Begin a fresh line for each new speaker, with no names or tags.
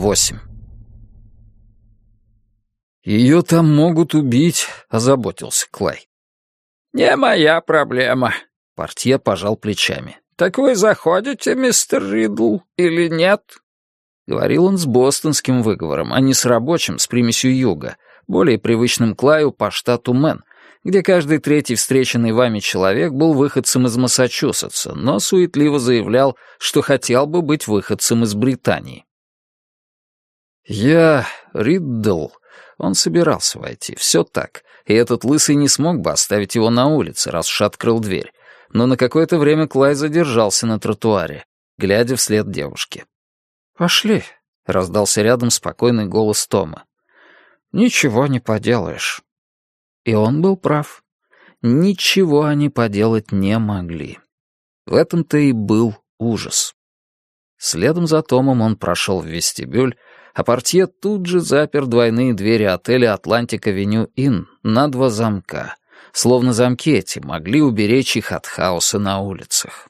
восемь. «Ее там могут убить», — озаботился Клай.
«Не моя проблема», —
портье пожал плечами.
«Так вы заходите, мистер Ридл, или нет?»
Говорил он с бостонским выговором, а не с рабочим, с примесью юга, более привычным Клаю по штату Мэн, где каждый третий встреченный вами человек был выходцем из Массачусетса, но суетливо заявлял, что хотел бы быть выходцем из Британии. «Я Риддл», он собирался войти, все так, и этот лысый не смог бы оставить его на улице, раз уж открыл дверь. Но на какое-то время Клай задержался на тротуаре, глядя вслед девушке. «Пошли», — раздался рядом спокойный голос Тома. «Ничего не поделаешь». И он был прав. Ничего они поделать не могли. В этом-то и был ужас. Следом за Томом он прошел в вестибюль, а портье тут же запер двойные двери отеля «Атлантик-авеню Inn» на два замка, словно замки эти могли уберечь их от хаоса на улицах.